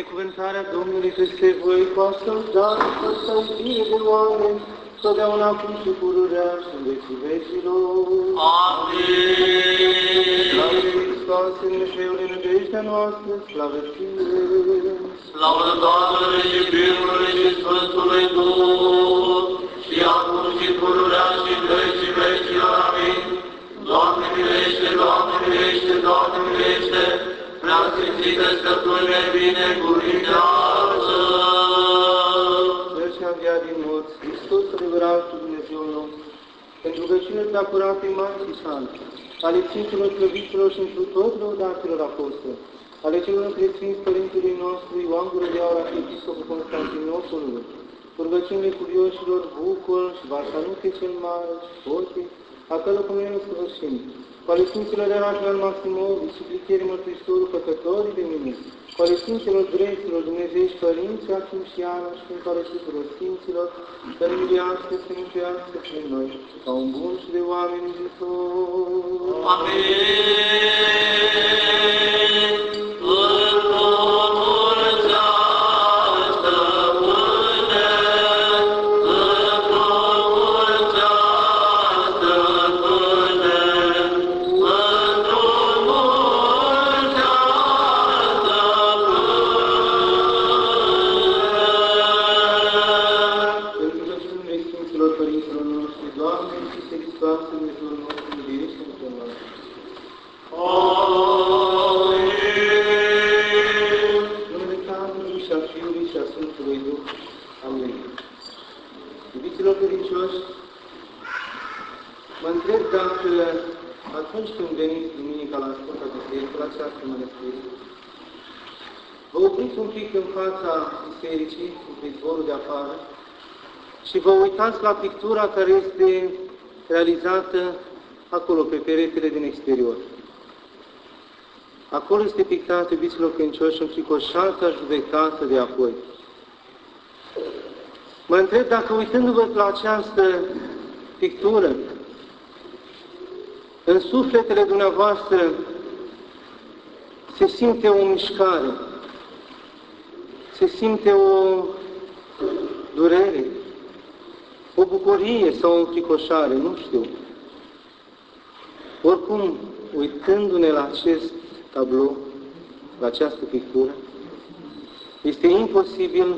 Binecuvântarea Domnului peste voi, cu asta dar, cu asta iubire de oameni, totdeauna acum și pururea și în vecii vecilor. Amin. Slavă lui Hristos, Dumnezeul din nădejdea noastră, slavă ție! Slavă Tatălui și Fiului și Sfântului Duh, și acum și pururea și în vecii vecilor. Amin. Doamne milește, Doamne milește, Doamne milește, prea sfințită stăpâne, binecuvintează. Cel ce a înviat din morți, Hristos adevăratul Dumnezeul nostru, pentru rugăciunile prea curate Maicii sale, ale Sfinților Slăviților și întru tot lăudaților apostoli, ale celor încreținți Părintului nostru Ioan Gură de Aur, Arhiepiscopul Constantinopolului, cu rugăciunile curioșilor Bucur și Varsanuche cel Mare și Fote, a călăcumenii sfârșim, cu ale Sfinților de Rașnal Maximovi, suplicherii mărturisitorul păcătorii de mine, cu ale Sfinților Dreptilor Dumnezeiești Părinți, Achim și Ana și prin care tuturor Sfinților, să ne miluiască, să ne mântuiască prin noi, ca un bun și de oameni iubitori. Amin. Iubiților credincioși, mă întreb dacă atunci când veniți duminica la Sfânta Biserică, la această mănăstire, vă opriți un pic în fața bisericii, în prizvorul de afară, și vă uitați la pictura care este realizată acolo, pe peretele din exterior. Acolo este pictată, iubiților credincioși, înfricoșata judecată de apoi. Mă întreb dacă uitându-vă la această pictură, în sufletele dumneavoastră se simte o mișcare, se simte o durere, o bucurie sau o înfricoșare, nu știu. Oricum, uitându-ne la acest tablou, la această pictură, este imposibil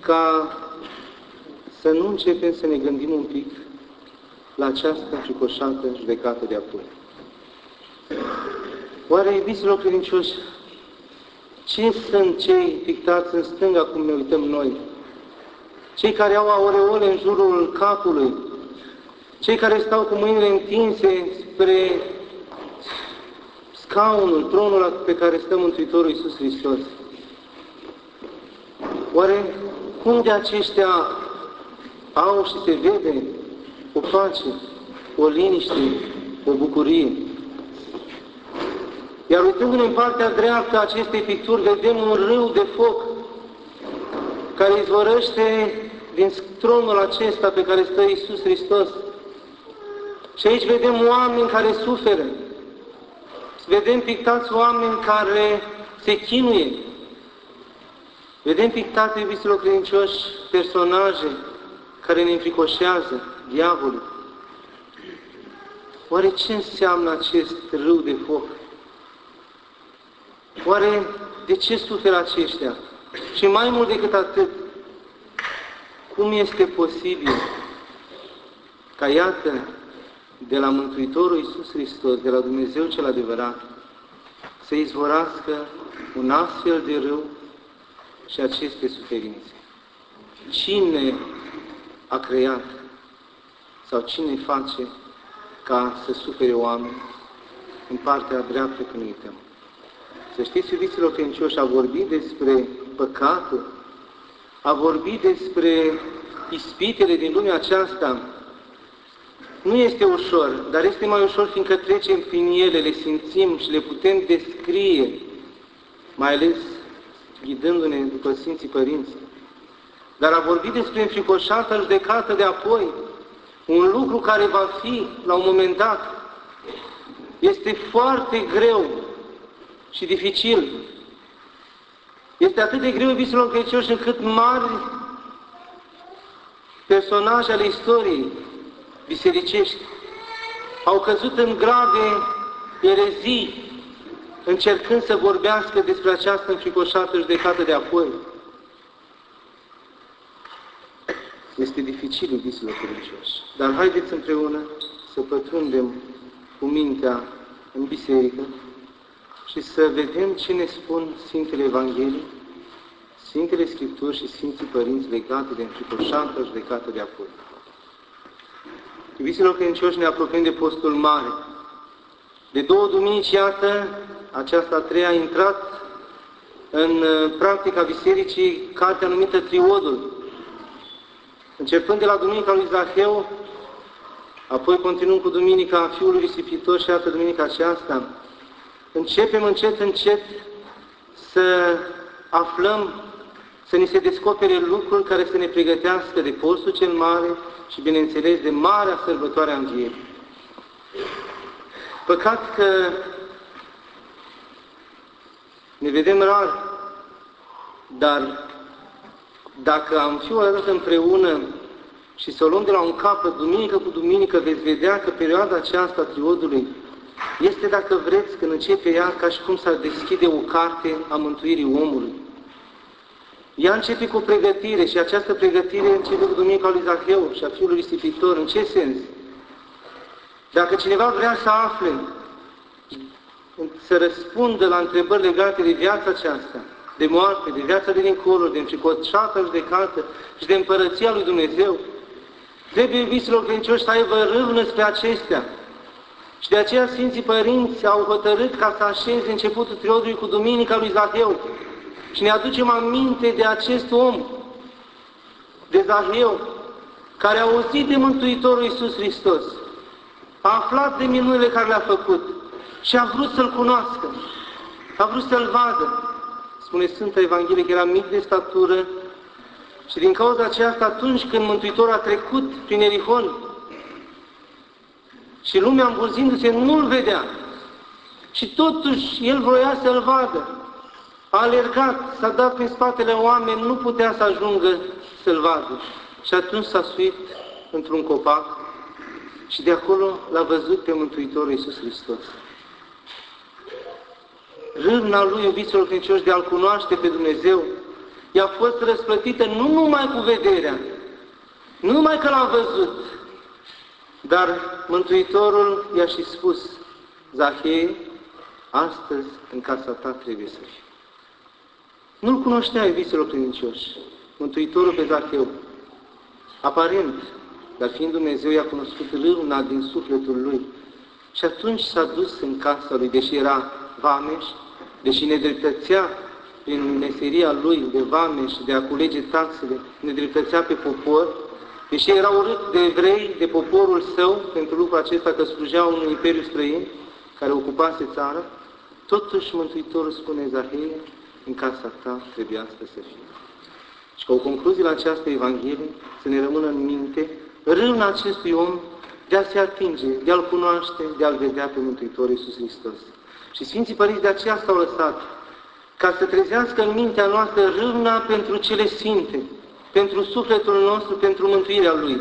ca să nu începem să ne gândim un pic la această înfricoșată judecată de apoi. Oare, iubiților credincioși, ce sunt cei pictați în stânga cum ne uităm noi? Cei care au aureole în jurul capului, cei care stau cu mâinile întinse spre scaunul, tronul pe care stă Mântuitorul Iisus Hristos. Oare cum de aceștia au și se vede o pace, o liniște, o bucurie? Iar uitându-ne în partea dreaptă a acestei picturi, vedem un râu de foc care izvorăște din tronul acesta pe care stă Iisus Hristos. Și aici vedem oameni care suferă. Vedem pictați oameni care se chinuie. Vedem pictate, iubiților credincioși, personaje care ne înfricoșează, diavolul. Oare ce înseamnă acest râu de foc? Oare de ce suferă aceștia? Și mai mult decât atât, cum este posibil ca, iată, de la Mântuitorul Iisus Hristos, de la Dumnezeu cel adevărat, să izvorască un astfel de râu și aceste suferințe? Cine a creat sau cine face ca să sufere oameni în partea dreaptă când uităm? Să știți, iubiților credincioși, a vorbit despre păcatul, a vorbit despre ispitele din lumea aceasta, nu este ușor, dar este mai ușor fiindcă trecem prin ele, le simțim și le putem descrie, mai ales ghidându-ne după Sfinții Părinți. Dar a vorbit despre înfricoșată judecată de apoi, un lucru care va fi la un moment dat, este foarte greu și dificil. Este atât de greu, iubiților credincioși, încât mari personaje ale istoriei bisericești au căzut în grave erezii încercând să vorbească despre această înfricoșată judecată de apoi. Este dificil, iubiților credincioși, dar haideți împreună să pătrundem cu mintea în biserică și să vedem ce ne spun Sfintele Evanghelii, Sfintele Scripturi și Sfinții Părinți legate de înfricoșată judecată de apoi. Iubiților credincioși, ne apropiem de postul mare. De două duminici, iată, aceasta a treia a intrat în uh, practica bisericii cartea numită Triodul. Începând de la Duminica lui Zaheu, apoi continuăm cu Duminica Fiului Risipitor și iată Duminica aceasta, începem încet, încet să aflăm, să ni se descopere lucruri care să ne pregătească de postul cel mare și, bineînțeles, de marea sărbătoare a Învierii. Păcat că ne vedem rar, dar dacă am fi o dată împreună și să o luăm de la un capăt, duminică cu duminică, veți vedea că perioada aceasta a triodului este, dacă vreți, când începe ea, ca și cum s-ar deschide o carte a mântuirii omului. Ea începe cu pregătire și această pregătire începe cu Duminica lui Zaheu și a Fiului Istipitor. În ce sens? Dacă cineva vrea să afle, să răspundă la întrebări legate de viața aceasta, de moarte, de viața de dincolo, de înfricoșată judecată și de împărăția lui Dumnezeu, trebuie iubiților credincioși să aibă râvnă spre acestea. Și de aceea Sfinții Părinți au hotărât ca să așeze începutul triodului cu Duminica lui Zaheu. Și ne aducem aminte de acest om, de Zaheu, care a auzit de Mântuitorul Iisus Hristos, a aflat de minunile care le-a făcut și a vrut să-L cunoască, a vrut să-L vadă. Spune Sfânta Evanghelie că era mic de statură și din cauza aceasta, atunci când Mântuitorul a trecut prin Erihon și lumea îmbulzindu-se nu-L vedea, și totuși el vroia să-L vadă. A alergat, s-a dat prin spatele oameni, nu putea să ajungă să-L vadă. Și atunci s-a suit într-un copac și de acolo l-a văzut pe Mântuitorul Iisus Hristos. Râvna lui, iubiților credincioși, de a-L cunoaște pe Dumnezeu, i-a fost răsplătită nu numai cu vederea, nu numai că l-a văzut, dar Mântuitorul i-a și spus, Zahei, astăzi în casa ta trebuie să fii. Nu-L cunoștea, iubiților credincioși, Mântuitorul pe Zacheu. Aparent, dar fiind Dumnezeu, i-a cunoscut râvna din sufletul lui. Și atunci s-a dus în casa lui, deși era vameș, deși nedreptățea prin meseria lui de vameș, de a culege taxele, nedreptățea pe popor, deși era urât de evrei, de poporul său, pentru lucrul acesta că slujea un imperiu străin care ocupase țara, totuși Mântuitorul spune Zahie, în casa ta trebuie asta să fie. Și ca o concluzie la această Evanghelie, să ne rămână în minte râvna acestui om de a se atinge, de a-L cunoaște, de a-L vedea pe Mântuitorul Iisus Hristos. Și Sfinții Părinți de aceea s-au lăsat, ca să trezească în mintea noastră râvna pentru cele sfinte, pentru sufletul nostru, pentru mântuirea Lui.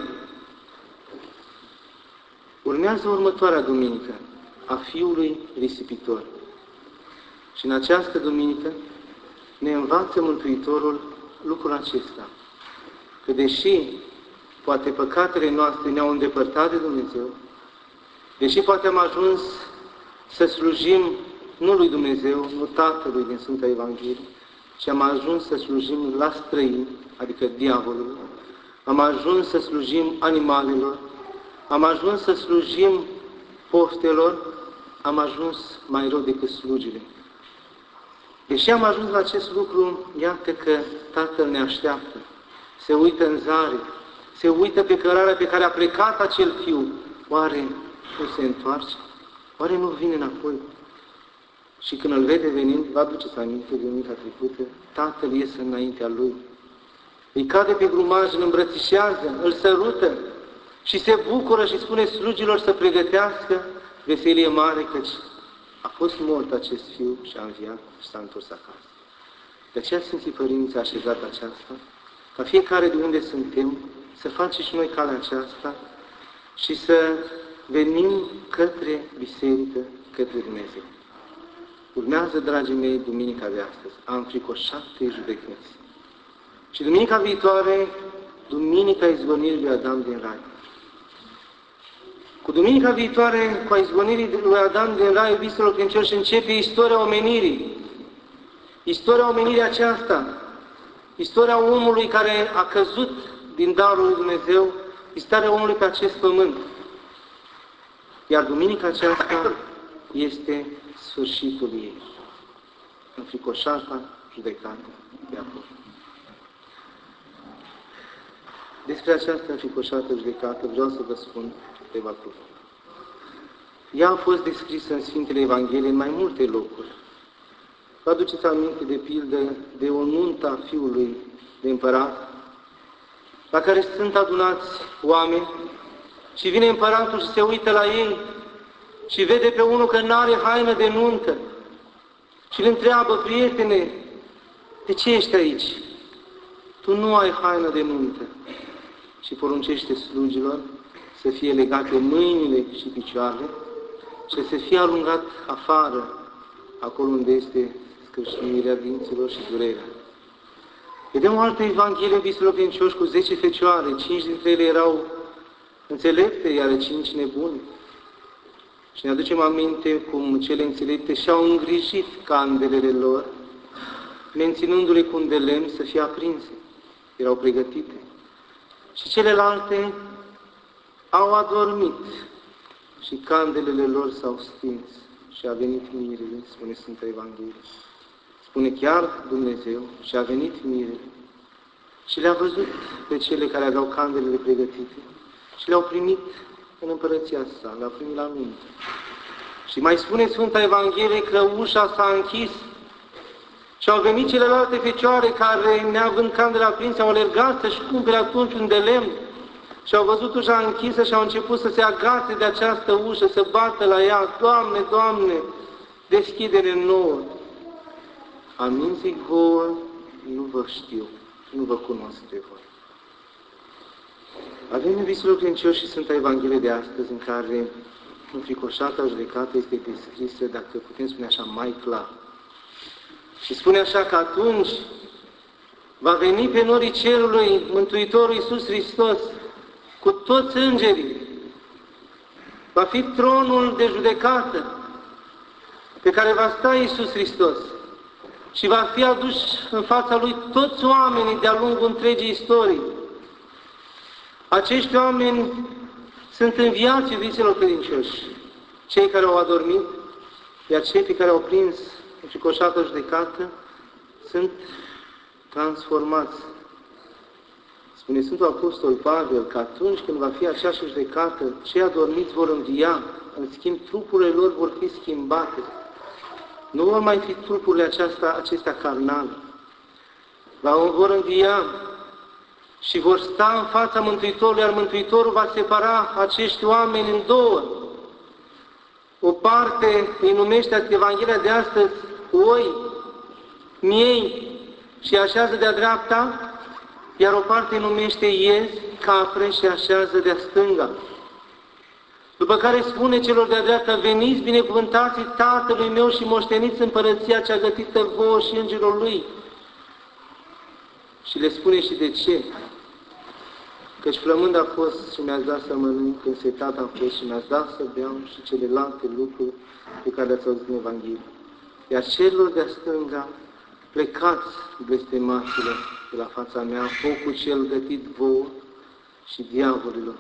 Urmează următoarea duminică, a Fiului Risipitor. Și în această duminică ne învață Mântuitorul lucrul acesta. Că deși poate păcatele noastre ne-au îndepărtat de Dumnezeu, deși poate am ajuns să slujim nu lui Dumnezeu, nu Tatălui din Sfânta Evanghelie, ci am ajuns să slujim la străini, adică diavolului, am ajuns să slujim animalelor, am ajuns să slujim poftelor, am ajuns mai rău decât slujile. Deși am ajuns la acest lucru, iată că Tatăl ne așteaptă, se uită în zare, se uită pe cărarea pe care a plecat acel fiu. Oare nu se întoarce? Oare nu vine înapoi? Și când îl vede venind, vă aduceți aminte de unica trecută, Tatăl iese înaintea lui. Îi cade pe grumaj, îl îmbrățișează, îl sărută și se bucură și spune slugilor să pregătească veselie mare, căci a fost mort acest fiu și a înviat și s-a întors acasă. De aceea Sfinții Părinți a așezat aceasta, ca fiecare de unde suntem, să facem și noi calea aceasta și să venim către biserică, către Dumnezeu. Urmează, dragii mei, duminica de astăzi. Am fricoșate judecăți. Și duminica viitoare, duminica izgonirii lui Adam din Rai. Cu duminica viitoare, cu izgonirii lui Adam din Rai, iubiților credincioși, începe istoria omenirii. Istoria omenirii aceasta, istoria omului care a căzut din darul lui Dumnezeu, istoria omului pe acest pământ. Iar duminica aceasta este sfârșitul ei. Înfricoșata judecată de acolo. Despre această înfricoșată judecată vreau să vă spun câteva cuvinte. Ea a fost descrisă în Sfintele Evanghelie în mai multe locuri. Vă aduceți aminte de pildă de o nuntă a fiului de împărat, la care sunt adunați oameni și vine împăratul și se uită la ei și vede pe unul că nu are haină de nuntă și îl întreabă, prietene, de ce ești aici? Tu nu ai haină de nuntă. Și poruncește slugilor să fie legate mâinile și picioarele și să fie alungat afară, acolo unde este scârșnirea dinților și durerea. Vedem o altă Evanghelie, viselor credincioși, cu zece fecioare, cinci dintre ele erau înțelepte, iar cinci nebune. Și ne aducem aminte cum cele înțelepte și-au îngrijit candelele lor, menținându-le cu un de lemn să fie aprinse. Erau pregătite. Și celelalte au adormit și candelele lor s-au stins și a venit mirele, spune Sfânta Evanghelie. Spune chiar Dumnezeu și a venit mirele și le-a văzut pe cele care aveau candelele pregătite și le-au primit în împărăția sa, le-au primit la minte. Și mai spune Sfânta Evanghelie că ușa s-a închis și au venit celelalte fecioare care, neavând candele aprinse, au alergat să-și cumpere atunci un de lemn și au văzut ușa închisă și au început să se agațe de această ușă, să bată la ea, Doamne, Doamne, deschide-ne nouă. Amin zic vouă, nu vă știu, nu vă cunosc pe voi. Avem iubiților credincioși și Sfânta Evanghelie de astăzi, în care înfricoșata judecată este descrisă, dacă putem spune așa, mai clar. Și spune așa că atunci va veni pe norii cerului Mântuitorul Iisus Hristos cu toți îngerii. Va fi tronul de judecată pe care va sta Iisus Hristos și va fi adus în fața Lui toți oamenii de-a lungul întregii istorii. Acești oameni sunt înviați, iubiților credincioși, cei care au adormit, iar cei pe care au prins înfricoșată judecată sunt transformați. Spune Sfântul Apostol Pavel că atunci când va fi aceeași judecată, cei adormiți vor învia, în schimb trupurile lor vor fi schimbate. Nu vor mai fi trupurile acestea, acestea carnale. Vor învia și vor sta în fața Mântuitorului, iar Mântuitorul va separa acești oameni în două. O parte îi numește Evanghelia de astăzi oi, miei și așează de-a dreapta, iar o parte îi numește iezi, capre și așează de-a stânga. După care spune celor de-a dreapta, veniți binecuvântați Tatălui meu și moșteniți împărăția cea gătită vouă și îngerilor Lui. Și le spune și de ce. Căci flămând a fost și mi-ați dat să mănânc, însetat a fost și mi-ați dat să beau și celelalte lucruri pe care le-ați auzit în Evanghelie. Iar celor de-a stânga, plecați blestemaților de la fața mea, focul cel gătit vouă și diavolilor,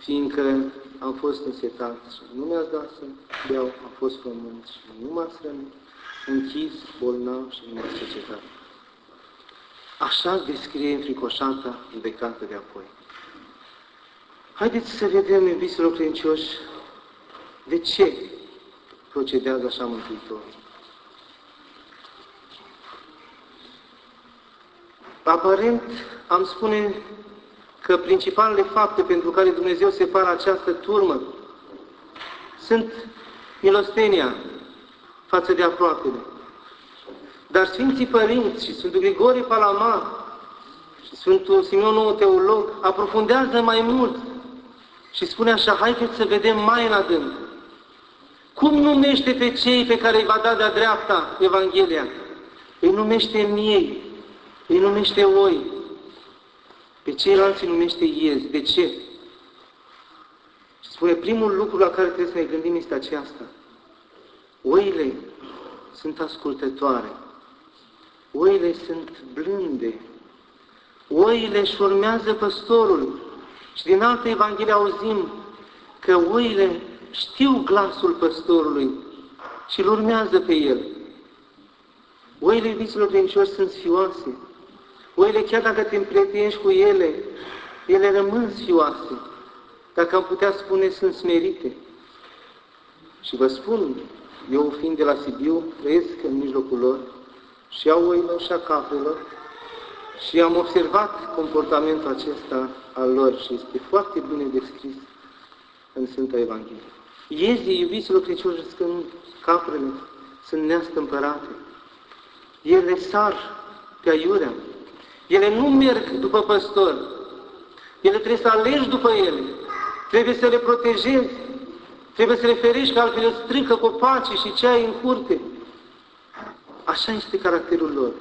fiindcă am fost însetat și nu mi-ați dat să beau, am fost frământ și nu m-ați rănit, închis, bolnav și nu m-ați cercetat. Așa descrie înfricoșata judecată de apoi. Haideți să vedem, iubiților credincioși, de ce procedează așa Mântuitorul. Aparent, am spune că principalele fapte pentru care Dumnezeu separă această turmă sunt milostenia față de aproapele. Dar Sfinții Părinți și Sfântul Grigorie Palama și Sfântul Simeon Nou Teolog aprofundează mai mult și spune așa, haideți să vedem mai în adânc. Cum numește pe cei pe care îi va da de-a dreapta Evanghelia? Îi numește miei, îi numește oi, pe ceilalți îi numește iezi. De ce? Și spune, primul lucru la care trebuie să ne gândim este aceasta. Oile sunt ascultătoare. Oile sunt blânde. Oile își urmează păstorul. Și din altă Evanghelie auzim că oile știu glasul păstorului și îl urmează pe el. Oile iubiților credincioși sunt sfioase. Oile, chiar dacă te împrietenești cu ele, ele rămân sfioase. Dacă am putea spune, sunt smerite. Și vă spun, eu fiind de la Sibiu, trăiesc în mijlocul lor și au oilor și a caprelor și am observat comportamentul acesta al lor și este foarte bine descris în Sfânta Evanghelie. Iezii, iubiților credincioși, când caprele sunt neastâmpărate. Ele sar pe aiurea. Ele nu merg după păstor. Ele trebuie să alegi după ele. Trebuie să le protejezi. Trebuie să le ferești, că altfel strică copacii și ce ai în curte. Așa este caracterul lor.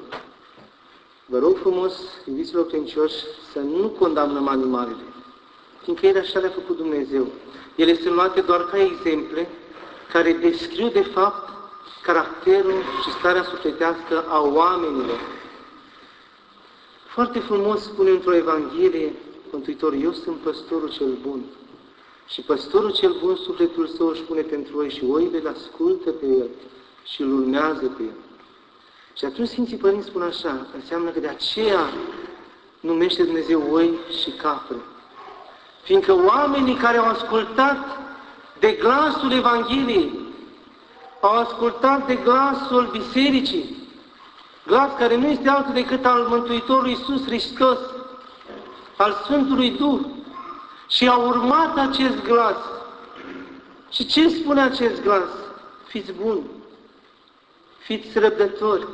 Vă rog frumos, iubiților credincioși, să nu condamnăm animalele, fiindcă ele așa le-a făcut Dumnezeu. Ele sunt luate doar ca exemple care descriu de fapt caracterul și starea sufletească a oamenilor. Foarte frumos spune într-o Evanghelie Mântuitor, eu sunt păstorul cel bun. Și păstorul cel bun, sufletul său își pune pentru oi și oile îl ascultă pe el și îl urmează pe el. Și atunci Sfinții Părinți spun așa, înseamnă că de aceea numește Dumnezeu oi și capre. Fiindcă oamenii care au ascultat de glasul Evangheliei, au ascultat de glasul Bisericii, glas care nu este altul decât al Mântuitorului Iisus Hristos, al Sfântului Duh, și au urmat acest glas. Și ce spune acest glas? Fiți buni, fiți răbdători,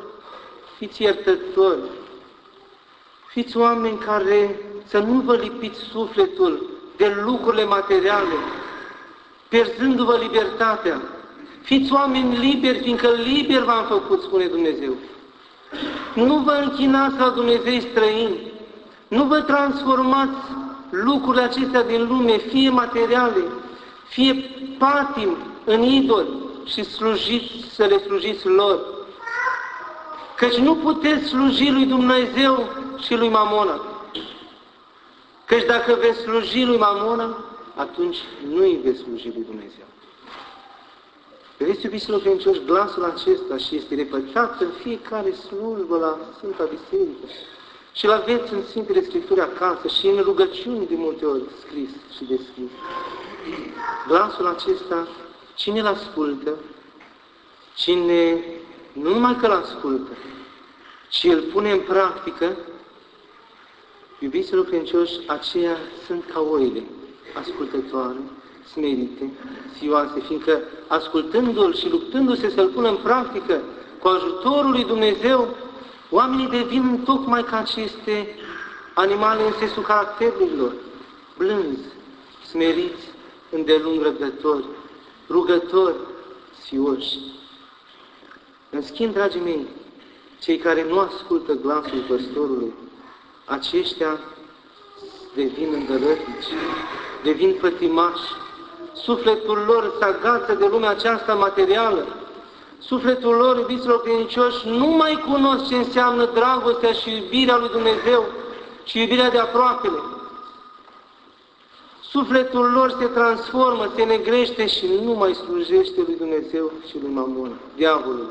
fiți iertători, fiți oameni care să nu vă lipiți sufletul de lucrurile materiale, pierzându-vă libertatea. Fiți oameni liberi, fiindcă liber v-am făcut, spune Dumnezeu. Nu vă închinați la Dumnezei străini, nu vă transformați lucrurile acestea din lume, fie materiale, fie patim în idol și slujiți, să le slujiți lor. Căci nu puteți sluji lui Dumnezeu și lui Mamona. Căci dacă veți sluji lui Mamona, atunci nu îi veți sluji lui Dumnezeu. Vedeți, iubiților credincioși, glasul acesta și este repătat în fiecare slujbă la Sfânta Biserică. Și-l aveți în Sfintele Scripturi acasă și în rugăciuni de multe ori scris și descris. Glasul acesta, cine îl ascultă, cine nu numai că îl ascultă, ci îl pune în practică, iubiților credincioși, aceia sunt ca oile, ascultătoare, smerite, sioase, fiindcă ascultându-L și luptându-se să-L pună în practică, cu ajutorul lui Dumnezeu, oamenii devin tocmai ca aceste animale în sensul caracterilor, blânzi, smeriți, îndelung răbdători, rugători, sioși. În schimb, dragii mei, cei care nu ascultă glasul păstorului, aceștia devin îndărătnici, devin pătimași, sufletul lor se agață de lumea aceasta materială, sufletul lor, iubiților credincioși, nu mai cunosc ce înseamnă dragostea și iubirea lui Dumnezeu și iubirea de aproapele. Sufletul lor se transformă, se negrește și nu mai slujește lui Dumnezeu și lui Mamon, diavolul.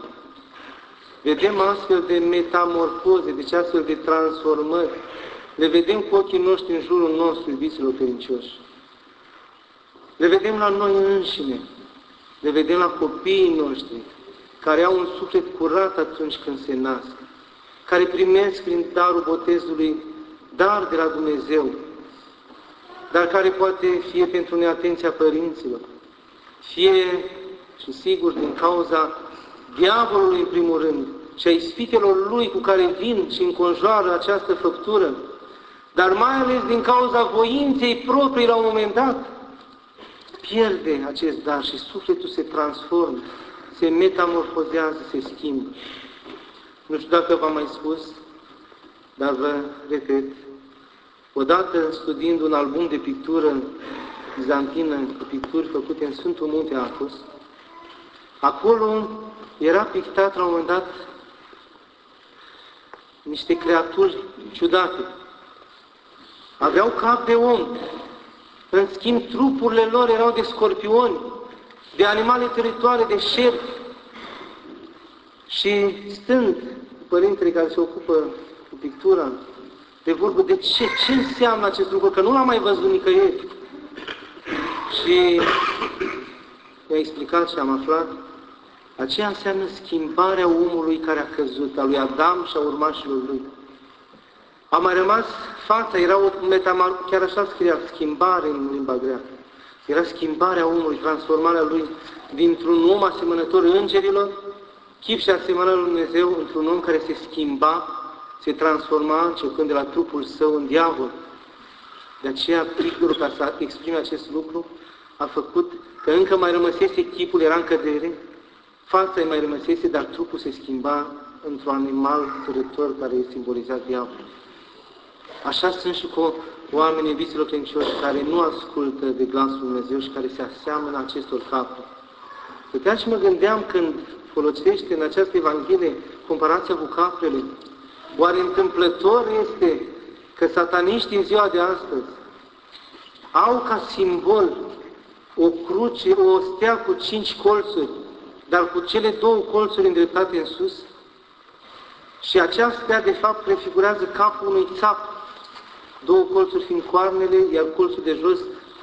Vedem astfel de metamorfoze, deci astfel de transformări. Le vedem cu ochii noștri în jurul nostru, iubiților credincioși. Le vedem la noi înșine, le vedem la copiii noștri, care au un suflet curat atunci când se nasc, care primesc prin darul botezului dar de la Dumnezeu, dar care poate fie pentru neatenția părinților, fie și sigur din cauza diavolului în primul rând, și a ispitelor lui cu care vin și înconjoară această făptură, dar mai ales din cauza voinței proprii la un moment dat, pierde acest dar și sufletul se transformă, se metamorfozează, se schimbă. Nu știu dacă v-am mai spus, dar vă repet, odată studiind un album de pictură bizantină cu picturi făcute în Sfântul Munte Athos, acolo era pictat la un moment dat niște creaturi ciudate. Aveau cap de om, în schimb trupurile lor erau de scorpioni, de animale teritoare, de șerpi. Și stând părintele care se ocupă cu pictura, de vorbă de ce, ce înseamnă acest lucru, că nu l-am mai văzut nicăieri. Și mi-a explicat și am aflat, aceea înseamnă schimbarea omului care a căzut, a lui Adam și a urmașilor lui. A mai rămas fața, era o metamar, chiar așa scria, schimbare în limba greacă. Era schimbarea omului, transformarea lui dintr-un om asemănător îngerilor, chip și asemănarea lui Dumnezeu, într-un om care se schimba, se transforma, începând de la trupul său în diavol. De aceea, pictorul, ca să exprime acest lucru, a făcut că încă mai rămăsese chipul, era în cădere, fața mai rămăsese, dar trupul se schimba într-un animal târător care simboliza diavolul. Așa sunt și cu oamenii viselor credincioși care nu ascultă de glasul Dumnezeu și care se aseamănă acestor capuri. Puteam și mă gândeam când folosește în această Evanghelie comparația cu caprele, oare întâmplător este că sataniștii în ziua de astăzi au ca simbol o cruce, o stea cu cinci colțuri, dar cu cele două colțuri îndreptate în sus? Și aceasta, de fapt, prefigurează capul unui țap, două colțuri fiind coarnele, iar colțul de jos,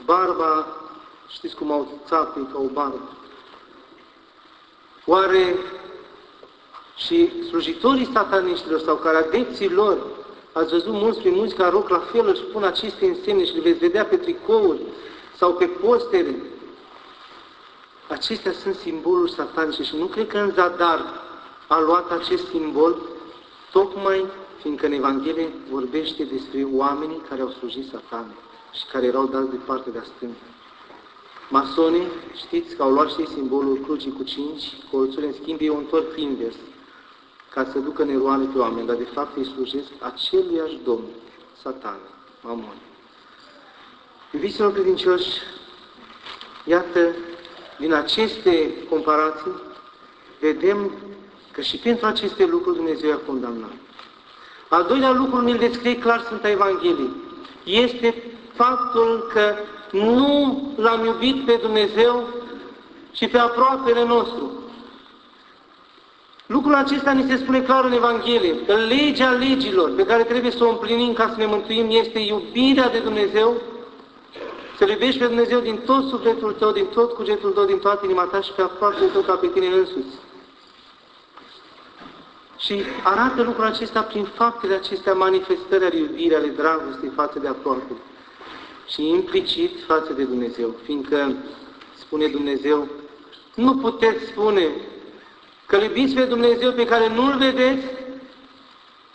barba, știți cum au țapii, ca o barbă. Oare și slujitorii sataniștilor sau care adepții lor, ați văzut mulți prin mulți care rog la fel își pun aceste însemne și le veți vedea pe tricouri sau pe postere. Acestea sunt simboluri satanice și nu cred că în zadar a luat acest simbol tocmai fiindcă în Evanghelie vorbește despre oamenii care au slujit satane și care erau dați de partea de-a stângă. Masonii, știți că au luat și simbolul crucii cu cinci colțuri, în schimb ei o întorc invers, ca să ducă neroane pe oameni, dar de fapt îi slujesc aceluiași Domn, satane, mamon. Iubiților credincioși, iată, din aceste comparații, vedem că și pentru aceste lucruri Dumnezeu i-a condamnat. Al doilea lucru ne-l descrie clar Sfânta Evanghelie. Este faptul că nu l-am iubit pe Dumnezeu și pe aproapele nostru. Lucrul acesta ni se spune clar în Evanghelie, că legea legilor pe care trebuie să o împlinim ca să ne mântuim este iubirea de Dumnezeu, să iubești pe Dumnezeu din tot sufletul tău, din tot cugetul tău, din toată inima ta și pe aproapele tău ca pe tine însuți. Și arată lucrul acesta prin faptele acestea manifestări ale iubirii, ale dragostei față de aproape. Și implicit față de Dumnezeu, fiindcă spune Dumnezeu, nu puteți spune că iubiți pe Dumnezeu pe care nu-L vedeți,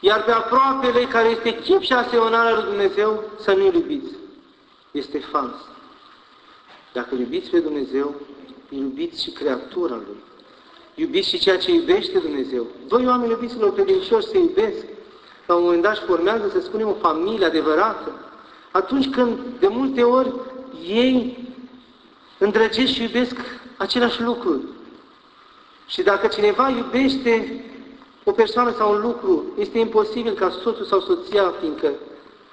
iar pe aproapele care este chip și asemănarea lui Dumnezeu să nu-L iubiți. Este fals. Dacă iubiți pe Dumnezeu, iubiți și creatura Lui. Iubiți și ceea ce iubește Dumnezeu. Doi oameni iubiților credincioși se iubesc. La un moment dat și formează, să spunem, o familie adevărată. Atunci când, de multe ori, ei îndrăgesc și iubesc același lucru. Și dacă cineva iubește o persoană sau un lucru, este imposibil ca soțul sau soția, fiindcă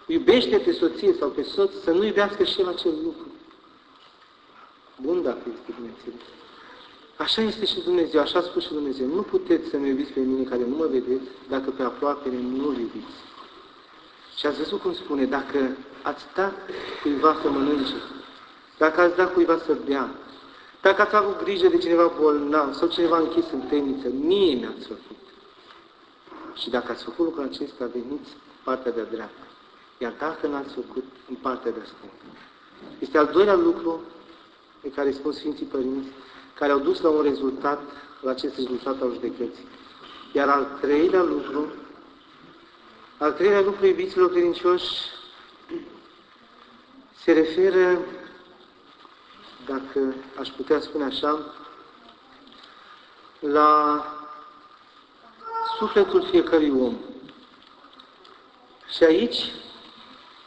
iubește pe soție sau pe soț, să nu iubească și el acel lucru. Bun dacă este bineînțeles. Așa este și Dumnezeu, așa a spus și Dumnezeu. Nu puteți să mă iubiți pe mine care nu mă vedeți, dacă pe aproapele nu-L iubiți. Și ați văzut cum spune, dacă ați dat cuiva să mănânce, dacă ați dat cuiva să bea, dacă ați avut grijă de cineva bolnav sau cineva închis în temniță, mie mi-ați făcut. Și dacă ați făcut lucrul acesta, veniți partea de-a dreapta. Iar dacă n-ați făcut, în partea de-a stângă. Este al doilea lucru pe care spun Sfinții Părinți, care au dus la un rezultat, la acest rezultat al judecății. Iar al treilea lucru, al treilea lucru, iubiților credincioși, se referă, dacă aș putea spune așa, la sufletul fiecărui om. Și aici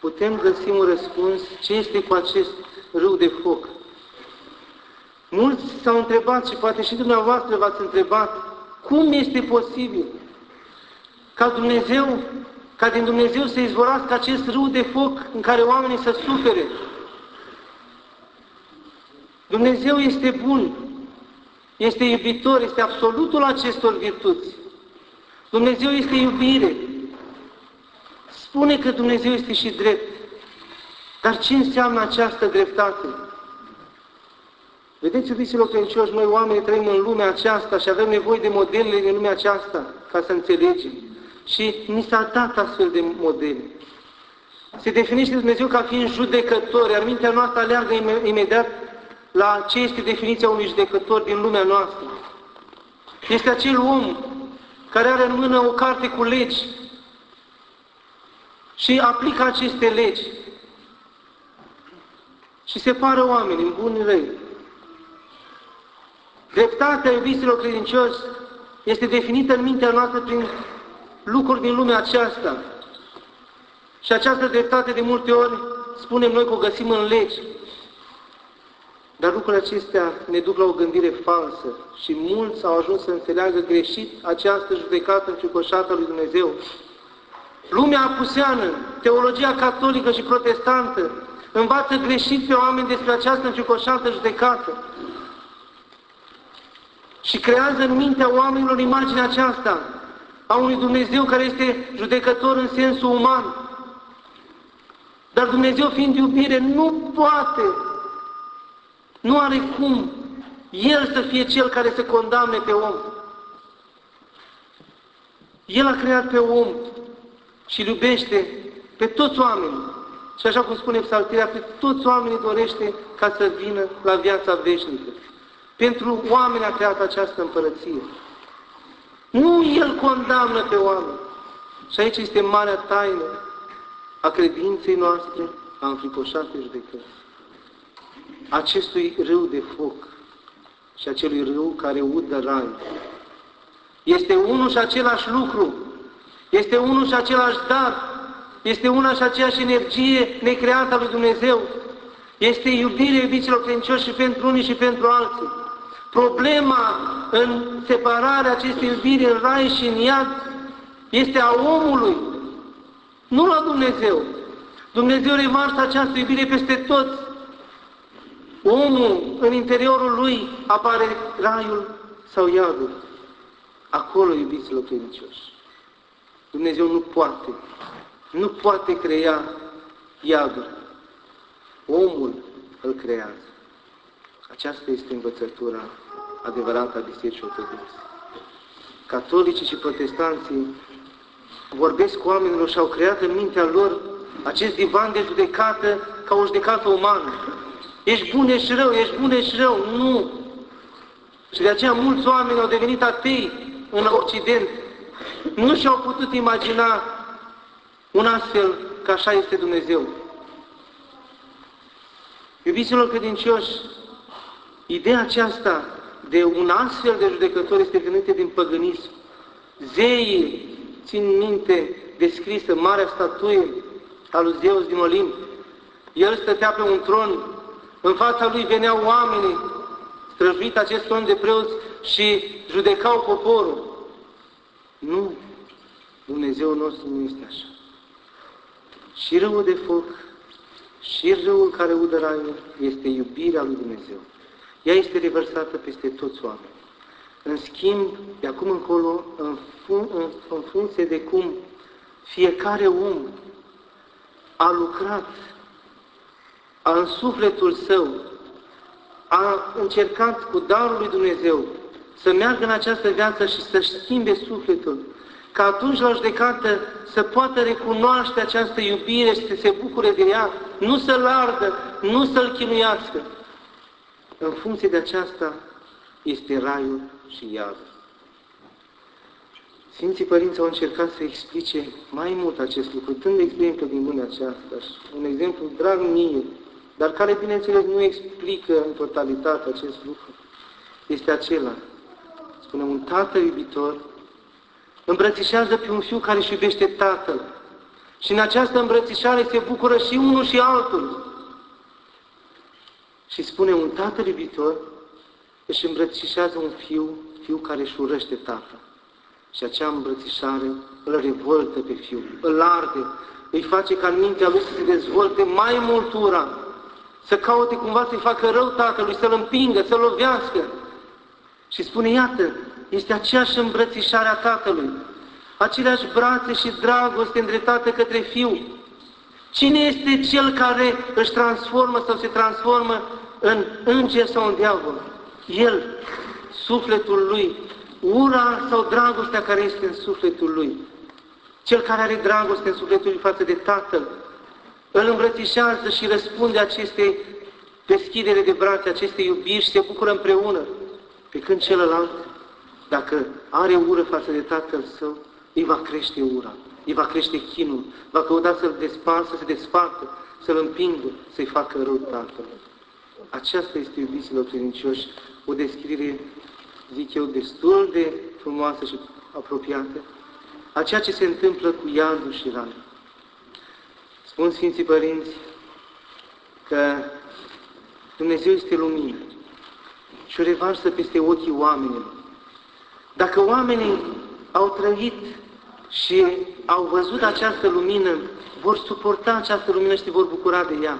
putem găsi un răspuns ce este cu acest râu de foc. Mulți s-au întrebat și poate și dumneavoastră v-ați întrebat cum este posibil ca Dumnezeu, ca din Dumnezeu să izvorască acest râu de foc în care oamenii să sufere. Dumnezeu este bun, este iubitor, este absolutul acestor virtuți. Dumnezeu este iubire. Spune că Dumnezeu este și drept. Dar ce înseamnă această dreptate? Vedeți, iubiților credincioși, noi oamenii trăim în lumea aceasta și avem nevoie de modelele din lumea aceasta ca să înțelegem. Și ni s-a dat astfel de modele. Se definește Dumnezeu ca fiind judecător, iar mintea noastră aleargă imediat la ce este definiția unui judecător din lumea noastră. Este acel om care are în mână o carte cu legi și aplică aceste legi și separă oamenii în buni răi. Dreptatea iubiților credincioși este definită în mintea noastră prin lucruri din lumea aceasta. Și această dreptate de multe ori spunem noi că o găsim în legi. Dar lucrurile acestea ne duc la o gândire falsă și mulți au ajuns să înțeleagă greșit această judecată înfricoșată lui Dumnezeu. Lumea apuseană, teologia catolică și protestantă învață greșit pe oameni despre această înfricoșată judecată și creează în mintea oamenilor imaginea aceasta a unui Dumnezeu care este judecător în sensul uman. Dar Dumnezeu fiind iubire nu poate nu are cum El să fie Cel care să condamne pe om. El a creat pe om și îl iubește pe toți oamenii. Și așa cum spune psaltirea, pe toți oamenii dorește ca să vină la viața veșnică. Pentru oameni a creat această împărăție. Nu El condamnă pe oameni. Și aici este marea taină a credinței noastre, a înfricoșatei judecăți acestui râu de foc și acelui râu care udă rai. Este unul și același lucru, este unul și același dar, este una și aceeași energie necreată a lui Dumnezeu. Este iubire, iubiților credincioși, și pentru unii și pentru alții. Problema în separarea acestei iubiri în rai și în iad este a omului, nu la Dumnezeu. Dumnezeu revarsă această iubire peste toți omul, în interiorul lui, apare raiul sau iadul. Acolo, iubiților credincioși. Dumnezeu nu poate, nu poate crea iadul. Omul îl creează. Aceasta este învățătura adevărată a Bisericii Ortodoxe. Catolicii și protestanții vorbesc cu oamenilor și au creat în mintea lor acest divan de judecată ca o judecată umană. Ești bun, ești rău, ești bun, ești rău. Nu! Și de aceea mulți oameni au devenit atei în Occident. Nu și-au putut imagina un astfel că așa este Dumnezeu. Iubiților credincioși, ideea aceasta de un astfel de judecător este venită din păgânism. Zeii, țin minte, descrisă marea statuie a lui Zeus din Olimp. El stătea pe un tron în fața lui veneau oamenii, străjuit acest om de preoți și judecau poporul. Nu, Dumnezeu nostru nu este așa. Și râul de foc, și râul care udă raiul, este iubirea lui Dumnezeu. Ea este revărsată peste toți oamenii. În schimb, de acum încolo, în, fun, în, în funcție de cum fiecare om a lucrat în sufletul său, a încercat cu darul lui Dumnezeu să meargă în această viață și să-și schimbe sufletul, ca atunci la judecată să poată recunoaște această iubire și să se bucure de ea, nu să-l ardă, nu să-l chinuiască. În funcție de aceasta este raiul și iadul. Sfinții Părinți au încercat să explice mai mult acest lucru, dând exemplu din lumea aceasta. Un exemplu drag mie, dar care, bineînțeles, nu explică în totalitate acest lucru. Este acela. Spune, un tată iubitor îmbrățișează pe un fiu care își iubește tatăl. Și în această îmbrățișare se bucură și unul și altul. Și spune, un tată iubitor își îmbrățișează un fiu, fiu care își urăște tatăl. Și acea îmbrățișare îl revoltă pe fiu, îl arde, îi face ca în mintea lui să se dezvolte mai mult ura, să caute cumva să-i facă rău tatălui, să-l împingă, să-l lovească. Și spune, iată, este aceeași îmbrățișare a tatălui, aceleași brațe și dragoste îndreptate către fiu. Cine este cel care își transformă sau se transformă în înger sau în diavol? El, sufletul lui, ura sau dragostea care este în sufletul lui. Cel care are dragoste în sufletul lui față de Tatăl, îl îmbrățișează și răspunde aceste deschidere de brațe, aceste iubiri și se bucură împreună. Pe când celălalt, dacă are ură față de Tatăl său, îi va crește ura, îi va crește chinul, va căuta să-l despartă, să se despartă, să-l împingă, să-i facă rău Tatălui. Aceasta este, iubiților credincioși, o descriere zic eu, destul de frumoasă și apropiată, a ceea ce se întâmplă cu iadul și rai. Spun Sfinții Părinți că Dumnezeu este lumină și o revarsă peste ochii oamenilor. Dacă oamenii au trăit și au văzut această lumină, vor suporta această lumină și vor bucura de ea.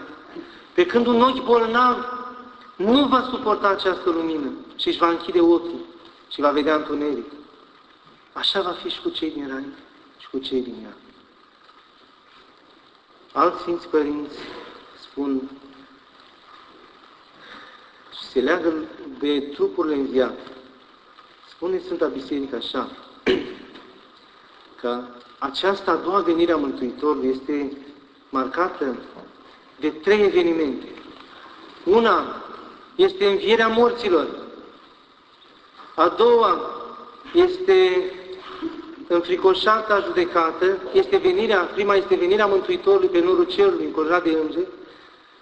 Pe când un ochi bolnav nu va suporta această lumină și își va închide ochii și va vedea întuneric. Așa va fi și cu cei din rai și cu cei din ea. Alți Sfinți Părinți spun și se leagă de trupurile înviate. Spune Sfânta Biserică așa, că această a doua venire a Mântuitorului este marcată de trei evenimente. Una este învierea morților. A doua este înfricoșata judecată, este venirea, prima este venirea Mântuitorului pe nurul cerului, înconjurat de îngeri,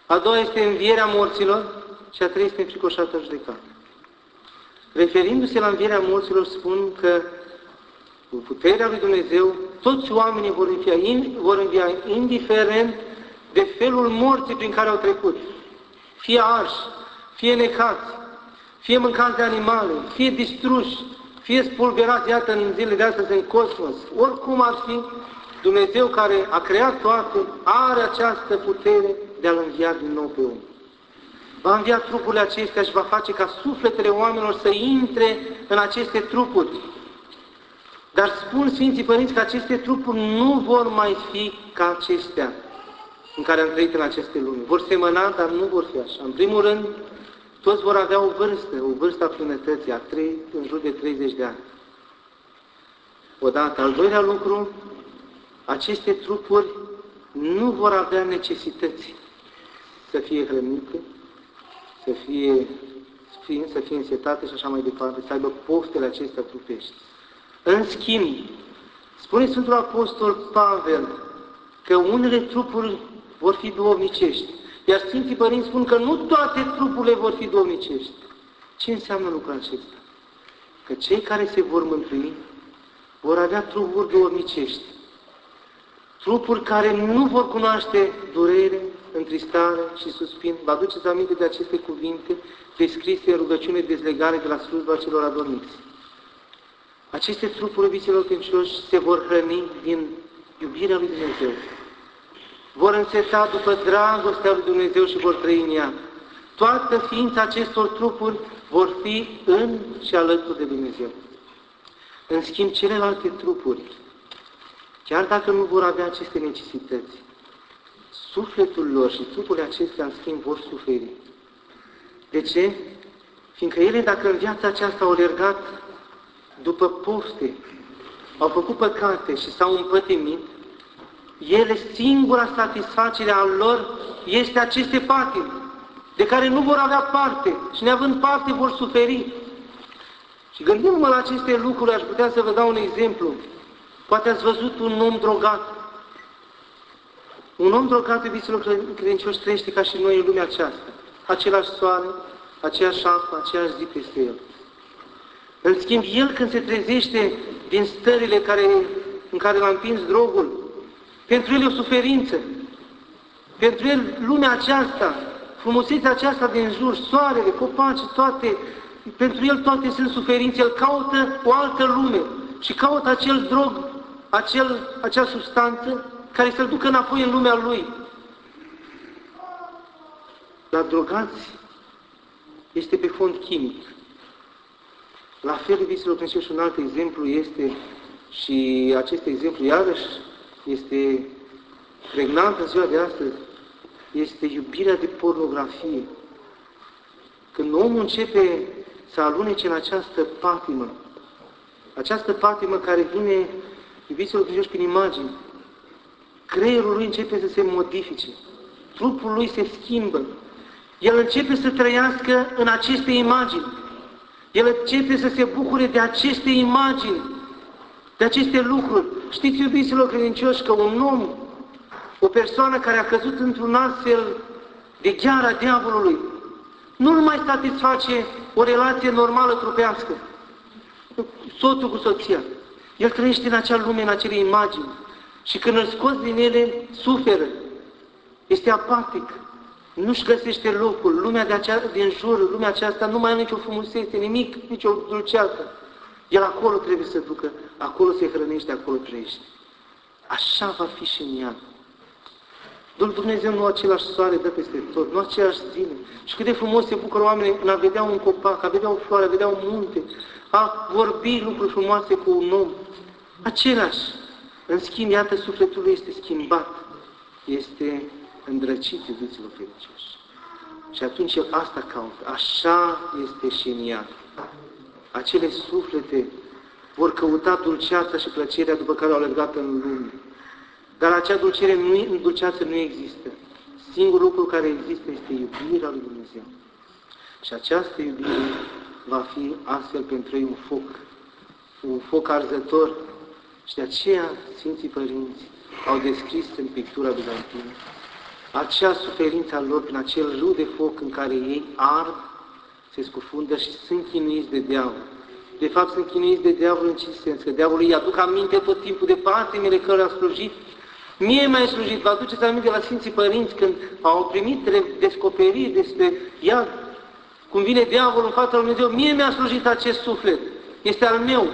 a doua este învierea morților și a treia este înfricoșata judecată. Referindu-se la învierea morților, spun că cu puterea lui Dumnezeu, toți oamenii vor învia, vor învia indiferent de felul morții prin care au trecut. Fie arși, fie necați, fie mâncați de animale, fie distruși, fie spulberați, iată, în zilele de astăzi în cosmos, oricum ar fi, Dumnezeu care a creat toate, are această putere de a-L învia din nou pe om. Va învia trupurile acestea și va face ca sufletele oamenilor să intre în aceste trupuri. Dar spun Sfinții Părinți că aceste trupuri nu vor mai fi ca acestea în care am trăit în aceste lumi. Vor semăna, dar nu vor fi așa. În primul rând, toți vor avea o vârstă, o vârstă a plinătății, a trei, în jur de 30 de ani. Odată. Al doilea lucru, aceste trupuri nu vor avea necesități să fie hrănite, să fie, să fie însetate și așa mai departe, să aibă poftele acestea trupești. În schimb, spune Sfântul Apostol Pavel că unele trupuri vor fi duovnicești, iar Sfinții Părinți spun că nu toate trupurile vor fi domnicești. Ce înseamnă lucrul acesta? Că cei care se vor mântui vor avea trupuri domnicești. Trupuri care nu vor cunoaște durere, întristare și suspin. Vă aduceți aminte de aceste cuvinte descrise în rugăciune dezlegare de la slujba celor adormiți. Aceste trupuri, viților credincioși, se vor hrăni din iubirea lui Dumnezeu, vor înseta după dragostea lui Dumnezeu și vor trăi în ea. Toată ființa acestor trupuri vor fi în și alături de Dumnezeu. În schimb, celelalte trupuri, chiar dacă nu vor avea aceste necesități, sufletul lor și trupurile acestea, în schimb, vor suferi. De ce? Fiindcă ele, dacă în viața aceasta au alergat după pofte, au făcut păcate și s-au împătimit, ele, singura satisfacere a lor este aceste patimi, de care nu vor avea parte și neavând parte vor suferi. Și gândindu-mă la aceste lucruri, aș putea să vă dau un exemplu. Poate ați văzut un om drogat. Un om drogat, iubiților credincioși, trăiește ca și noi în lumea aceasta. Același soare, aceeași apă, aceeași zi peste el. În schimb, el când se trezește din stările care, în care l-a împins drogul, pentru el e o suferință. Pentru el lumea aceasta, frumusețea aceasta din jur, soarele, copaci, toate, pentru el toate sunt suferințe. El caută o altă lume și caută acel drog, acel, acea substanță care să-l ducă înapoi în lumea lui. La drogați este pe fond chimic. La fel, iubiților și un alt exemplu este, și acest exemplu iarăși este pregnant în ziua de astăzi, este iubirea de pornografie. Când omul începe să alunece în această patimă, această patimă care vine, iubiților Dumnezeu, prin imagini, creierul lui începe să se modifice, trupul lui se schimbă, el începe să trăiască în aceste imagini, el începe să se bucure de aceste imagini, de aceste lucruri. Știți, iubiților credincioși, că un om, o persoană care a căzut într-un astfel de gheara diavolului, nu-l mai satisface o relație normală trupească. Soțul cu soția. El trăiește în acea lume, în acele imagini. Și când îl scoți din ele, suferă. Este apatic. Nu-și găsește locul. Lumea de acea, din jur, lumea aceasta nu mai are nicio frumusețe, nimic, nicio dulceață. El acolo trebuie să ducă, acolo se hrănește, acolo trăiește. Așa va fi și în ea. Dumnezeu nu același soare dă peste tot, nu aceeași zile. Și cât de frumos se bucură oamenii în a vedea un copac, a vedea o floare, a vedea un munte, a vorbi lucruri frumoase cu un om. Același. În schimb, iată, sufletul lui este schimbat. Este îndrăcit, iubiților fericioși. Și atunci el asta caută. Așa este și în ea acele suflete vor căuta dulceața și plăcerea după care au alergat în lume. Dar acea dulcere nu, dulceață nu există. Singurul lucru care există este iubirea lui Dumnezeu. Și această iubire va fi astfel pentru ei un foc, un foc arzător. Și de aceea Sfinții Părinți au descris în pictura bizantină acea suferință a lor prin acel râu de foc în care ei ard se scufundă și sunt chinuiți de diavol. De fapt, sunt chinuiți de diavol în ce sens? Că diavolul îi aduc aminte tot timpul de patimile care a slujit. Mie mai slujit, vă aduceți aminte de la Sfinții Părinți când au primit descoperiri despre iad, cum vine diavolul în fața lui Dumnezeu, mie mi-a slujit acest suflet, este al meu.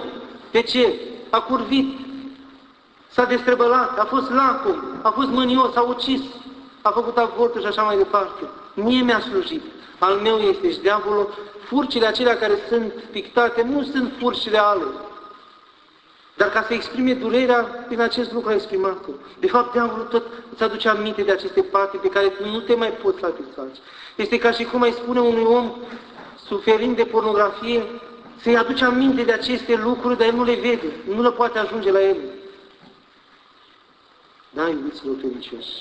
De ce? A curvit, s-a destrăbălat, a fost lacom, a fost mânios, a ucis, a făcut avortul și așa mai departe. Mie mi-a slujit al meu este și diavolul, furcile acelea care sunt pictate nu sunt furcile ale. Dar ca să exprime durerea, prin acest lucru a exprimat-o. De fapt, diavolul tot îți aduce aminte de aceste pate pe care nu te mai poți satisface. Este ca și cum ai spune unui om suferind de pornografie, să-i aduce aminte de aceste lucruri, dar el nu le vede, nu le poate ajunge la ele. Da, iubiților credincioși,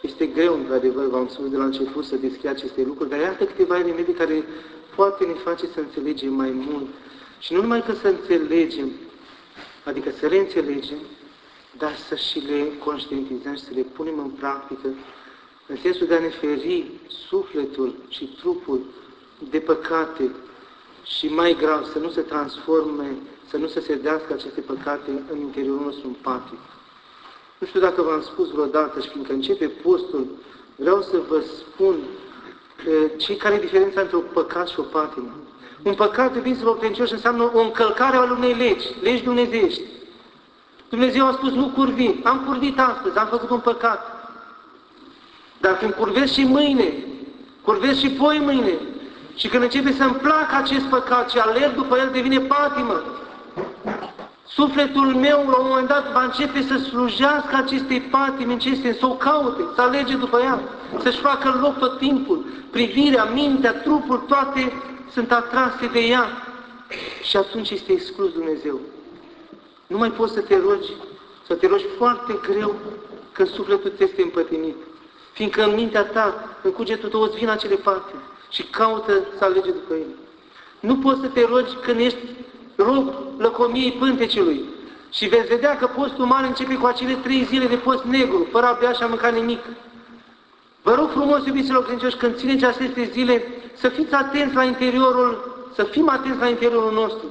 este greu, într-adevăr, v-am spus de la început, să deschid aceste lucruri, dar iată câteva elemente care poate ne face să înțelegem mai mult. Și nu numai că să înțelegem, adică să le înțelegem, dar să și le conștientizăm și să le punem în practică, în sensul de a ne feri sufletul și trupul de păcate și mai grav, să nu se transforme, să nu se sedească aceste păcate în interiorul nostru în patic. Nu știu dacă v-am spus vreodată și fiindcă începe postul, vreau să vă spun ce care e diferența între un păcat și o patimă. Un păcat, iubiților credincioși, înseamnă o încălcare a unei legi, legi dumnezeiești. Dumnezeu a spus, nu curvi. Am curvit astăzi, am făcut un păcat. Dar când curvesc și mâine, curvesc și poi mâine, și când începe să-mi placă acest păcat și alerg după el, devine patimă. Sufletul meu, la un moment dat, va începe să slujească acestei patimi, în ce este, să o caute, să alege după ea, să-și facă loc tot timpul. Privirea, mintea, trupul, toate sunt atrase de ea. Și atunci este exclus Dumnezeu. Nu mai poți să te rogi, să te rogi foarte greu când sufletul ți este împătimit. Fiindcă în mintea ta, în cugetul tău, îți vin acele patimi și caută să alege după ele. Nu poți să te rogi când ești rob lăcomiei pântecelui. Și veți vedea că postul mare începe cu acele trei zile de post negru, fără a bea și a mânca nimic. Vă rog frumos, iubiților credincioși, când țineți aceste zile, să fiți atenți la interiorul, să fim atenți la interiorul nostru.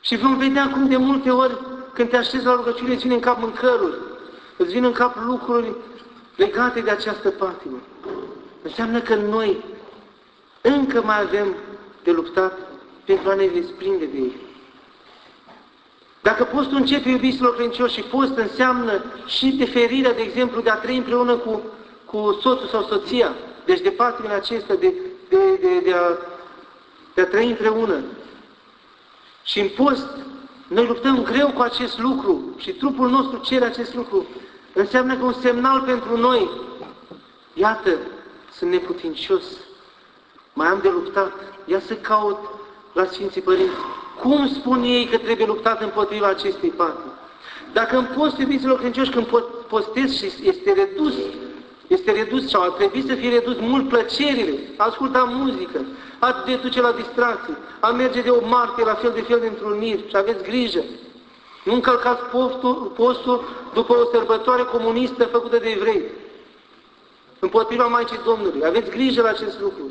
Și vom vedea cum de multe ori, când te aștepți la rugăciune, îți vine în cap mâncăruri, îți vin în cap lucruri legate de această patimă. Înseamnă că noi încă mai avem de luptat pentru a ne desprinde de ei. Dacă postul începe, iubiților credincioși, și post înseamnă și deferirea, de exemplu, de a trăi împreună cu, cu soțul sau soția, deci de patimile acestea, de, de, de, de, a, de a trăi împreună. Și în post, noi luptăm greu cu acest lucru și trupul nostru cere acest lucru. Înseamnă că un semnal pentru noi, iată, sunt neputincios, mai am de luptat, ia să caut la Sfinții Părinți. Cum spun ei că trebuie luptat împotriva acestei patimi? Dacă în post, iubiților credincioși, când postez și este redus, este redus sau ar trebui să fie redus mult plăcerile, a asculta muzică, a te duce la distracții, a merge de o martie la fel de fel de întruniri și aveți grijă. Nu încălcați postul, postul după o sărbătoare comunistă făcută de evrei. Împotriva Maicii Domnului. Aveți grijă la acest lucru.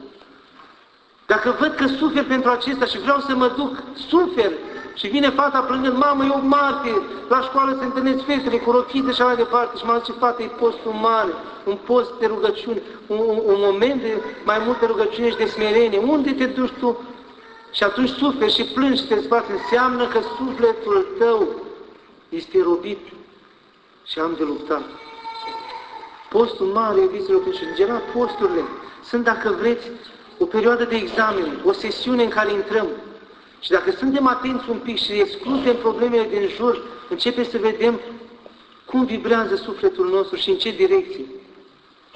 Dacă văd că sufer pentru acesta și vreau să mă duc, sufer, și vine fata plângând, mamă, eu martir, la școală se întâlnesc fetele cu rochite și așa mai departe, și mă zice, fată, e postul mare, un post de rugăciune, un, un, un moment de mai multă rugăciune și de smerenie. Unde te duci tu? Și atunci suferi și plângi și te zbați. Înseamnă că sufletul tău este robit și am de luptat. Postul mare, iubiților, și în general posturile sunt, dacă vreți, o perioadă de examen, o sesiune în care intrăm. Și dacă suntem atenți un pic și excludem problemele din jur, începem să vedem cum vibrează sufletul nostru și în ce direcție.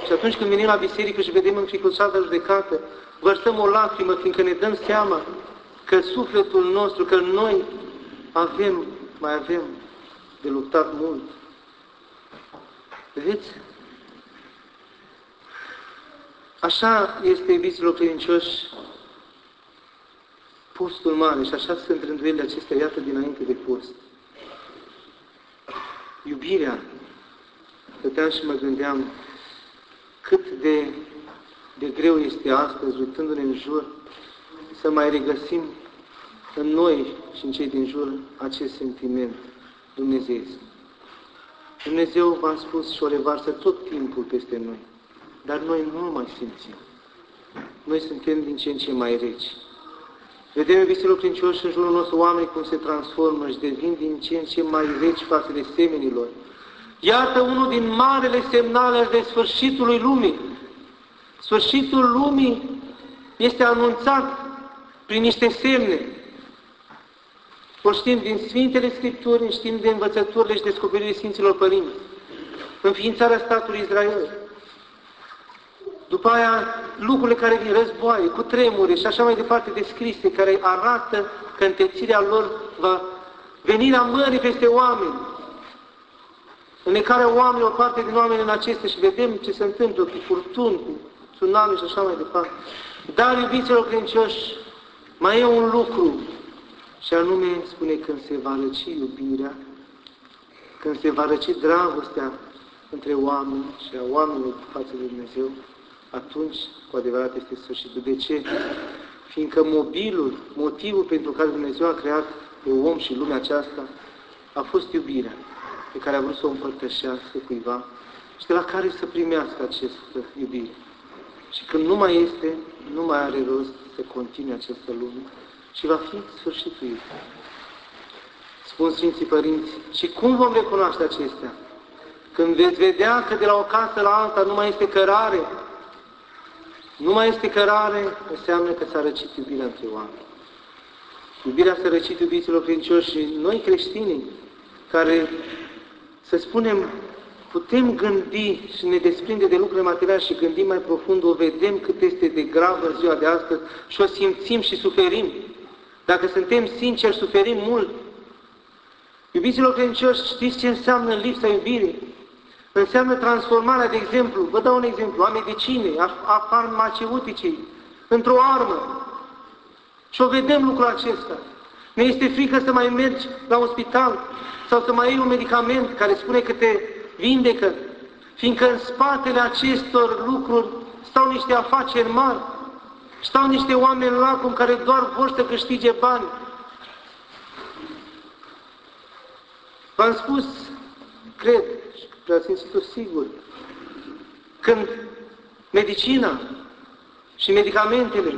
Și atunci când venim la biserică și vedem înfricoșată judecată, vărsăm o lacrimă, fiindcă ne dăm seama că sufletul nostru, că noi avem, mai avem de luptat mult. Vedeți? Așa este, iubiților credincioși, postul mare și așa sunt rânduielile acestea, iată, dinainte de post. Iubirea, stăteam și mă gândeam cât de, de greu este astăzi, uitându-ne în jur, să mai regăsim în noi și în cei din jur acest sentiment Dumnezeu. Dumnezeu, v-am spus, și o revarsă tot timpul peste noi. Dar noi nu mai simțim. Noi suntem din ce în ce mai reci. Vedem, iubiților credincioși, în jurul nostru oameni cum se transformă și devin din ce în ce mai reci față de semenilor. Iată unul din marele semnale de sfârșitului lumii. Sfârșitul lumii este anunțat prin niște semne. O știm din Sfintele Scripturi, știm de învățăturile și descoperirile Sfinților Părinți. Înființarea statului Israel, după aia, lucrurile care vin, războaie, cu tremure și așa mai departe descrise, care arată că întețirea lor va veni la mării peste oameni, în care oameni, o parte din oameni în acestea și vedem ce se întâmplă cu furtuni, cu tsunami și așa mai departe. Dar, iubiților credincioși, mai e un lucru, și anume spune când se va răci iubirea, când se va răci dragostea între oameni și a oamenilor față de Dumnezeu, atunci cu adevărat este sfârșitul. De ce? Fiindcă mobilul, motivul pentru care Dumnezeu a creat pe om și lumea aceasta a fost iubirea pe care a vrut să o împărtășească cuiva și de la care să primească această iubire. Și când nu mai este, nu mai are rost să continue această lume și va fi sfârșitul ei. Spun Sfinții Părinți, și cum vom recunoaște acestea? Când veți vedea că de la o casă la alta nu mai este cărare, nu mai este cărare, înseamnă că s-a răcit iubirea între oameni. Iubirea s-a răcit, iubiților credincioși, și noi creștinii, care, să spunem, putem gândi și ne desprinde de lucrurile materiale și gândim mai profund, o vedem cât este de grav în ziua de astăzi și o simțim și suferim. Dacă suntem sinceri, suferim mult. Iubiților credincioși, știți ce înseamnă lipsa iubirii? Înseamnă transformarea, de exemplu, vă dau un exemplu, a medicinei, a, a farmaceuticei, într-o armă. Și o vedem lucrul acesta. Ne este frică să mai mergi la un spital sau să mai iei un medicament care spune că te vindecă, fiindcă în spatele acestor lucruri stau niște afaceri mari, stau niște oameni lacom care doar vor să câștige bani. V-am spus, cred, și ați simțit-o sigur, când medicina și medicamentele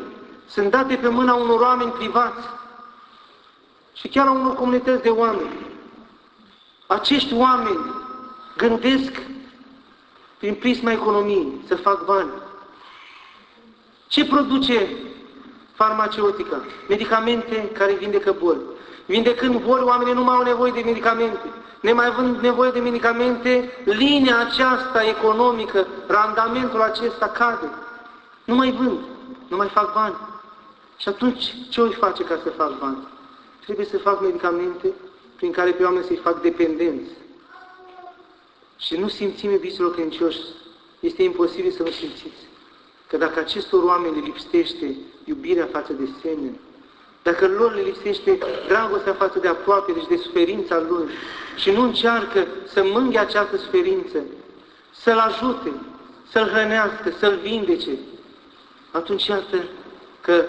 sunt date pe mâna unor oameni privați și chiar a unor comunități de oameni. Acești oameni gândesc prin prisma economiei să fac bani. Ce produce farmaceutica? Medicamente care vindecă boli. Vindecând boli, oamenii nu mai au nevoie de medicamente. Nemai având nevoie de medicamente, linia aceasta economică, randamentul acesta cade. Nu mai vând, nu mai fac bani. Și atunci, ce o face ca să fac bani? Trebuie să fac medicamente prin care pe oameni să-i fac dependenți. Și nu simțim, iubiților credincioși, este imposibil să nu simțiți. Că dacă acestor oameni le lipsește iubirea față de semne, dacă lor le lipsește dragostea față de aproape, deci de suferința lui, și nu încearcă să mânghe această suferință, să-l ajute, să-l hrănească, să-l vindece, atunci iată că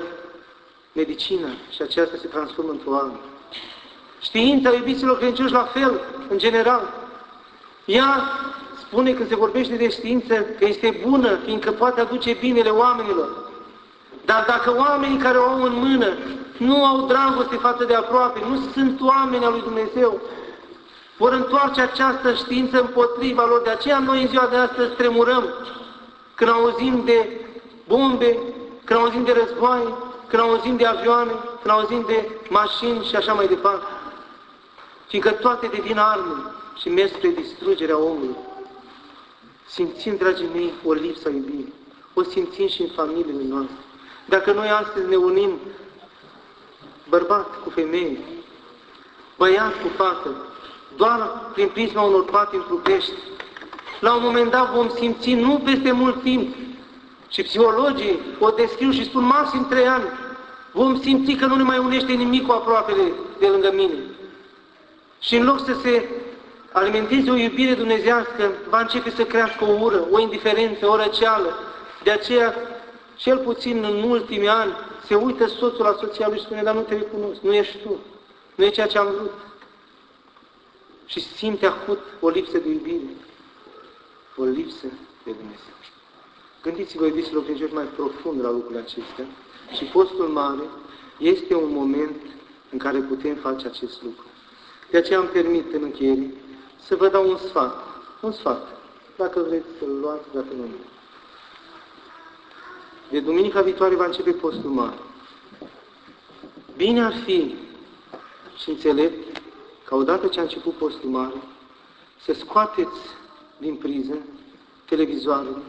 medicina și aceasta se transformă într-o armă. Știința iubiților credincioși la fel, în general. Ea spune când se vorbește de știință că este bună, fiindcă poate aduce binele oamenilor. Dar dacă oamenii care o au în mână nu au dragoste față de aproape, nu sunt oameni al lui Dumnezeu, vor întoarce această știință împotriva lor. De aceea noi în ziua de astăzi tremurăm când auzim de bombe, când auzim de războaie, când auzim de avioane, când auzim de mașini și așa mai departe. Fiindcă toate devin arme și merg spre distrugerea omului. Simțim, dragii mei, o lipsă a iubirii. O simțim și în familiile noastre. Dacă noi astăzi ne unim bărbat cu femeie, băiat cu fată, doar prin prisma unor patimi trupești, la un moment dat vom simți, nu peste mult timp, și psihologii o descriu și spun maxim trei ani, vom simți că nu ne mai unește nimic cu aproapele de lângă mine. Și în loc să se alimenteze o iubire dumnezească, va începe să crească o ură, o indiferență, o răceală. De aceea, cel puțin în ultimii ani, se uită soțul la soția lui și spune, dar nu te recunosc, nu ești tu, nu e ceea ce am vrut. Și simte acut o lipsă de iubire, o lipsă de Dumnezeu. Gândiți-vă, iubiților credincioși, mai profund la lucrurile acestea. Și postul mare este un moment în care putem face acest lucru. De aceea am permit în încheiere să vă dau un sfat. Un sfat. Dacă vreți să-l luați, dacă nu. De duminica viitoare va începe postul mare. Bine ar fi și înțelept ca odată ce a început postul mare, să scoateți din priză televizoarele,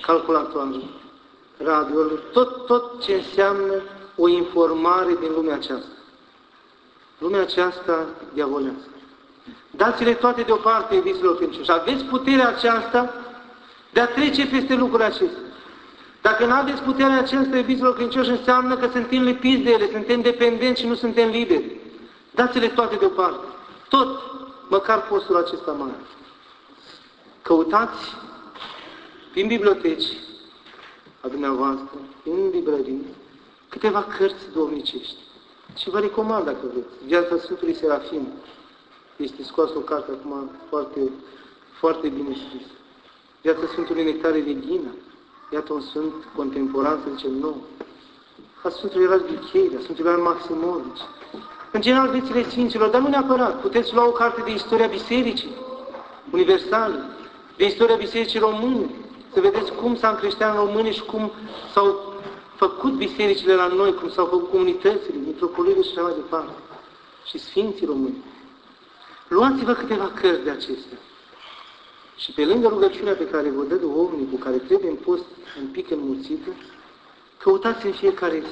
calculatoarele, radioul, tot, tot ce înseamnă o informare din lumea aceasta. Lumea aceasta diavolească. Dați-le toate deoparte, iubiților credincioși. Aveți puterea aceasta de a trece peste lucrurile acestea. Dacă nu aveți puterea aceasta, iubiților credincioși, înseamnă că suntem lipiți de ele, suntem dependenți și nu suntem liberi. Dați-le toate deoparte. Tot, măcar postul acesta mare. Căutați prin biblioteci a dumneavoastră, în librării, câteva cărți domnicești. Și vă recomand, dacă vreți, Viața Sfântului Serafim. Este scoasă o carte acum foarte, foarte bine scris. Viața Sfântului Nectare de Ghina. Iată un Sfânt contemporan, să zicem, nou. A Sfântului Eras Ghicheida, Sfântului Eras Maximovici. În general, viețile Sfinților, dar nu neapărat. Puteți lua o carte de istoria Bisericii universale, de istoria Bisericii Române, să vedeți cum s-a creștean români și cum s-au făcut bisericile la noi, cum s-au făcut comunitățile, mitropoliile și așa mai departe. Și Sfinții Români. Luați-vă câteva cărți de acestea. Și pe lângă rugăciunea pe care vă dă cu care trebuie în post un pic înmulțită, căutați în fiecare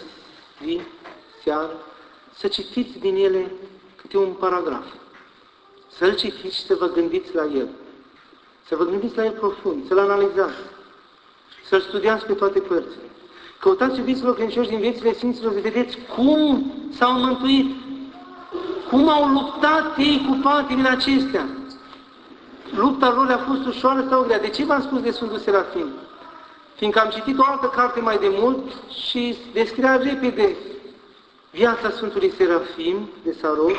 zi, seară, să citiți din ele câte un paragraf. Să-l citiți și să vă gândiți la el. Să vă gândiți la el profund, să-l analizați, să-l studiați pe toate părțile. Căutați, iubiților credincioși, din viețile Sfinților, să vedeți cum s-au mântuit, cum au luptat ei cu patimile acestea. Lupta lor a fost ușoară sau grea. De ce v-am spus de Sfântul Serafim? Fiindcă am citit o altă carte mai de mult și descria repede viața Sfântului Serafim de Sarov,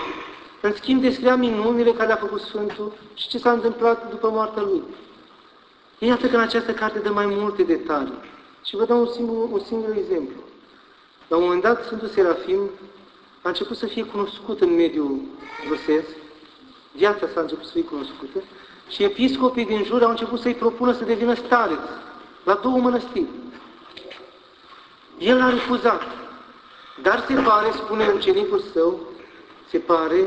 în schimb descria minunile care a făcut Sfântul și ce s-a întâmplat după moartea lui. Iată că în această carte dă mai multe detalii. Și vă dau un singur, un singur exemplu. La un moment dat, Sfântul Serafim a început să fie cunoscut în mediul rusesc, viața s-a început să fie cunoscută, și episcopii din jur au început să-i propună să devină stareț la două mănăstiri. El a refuzat. Dar se pare, spune ucenicul său, se pare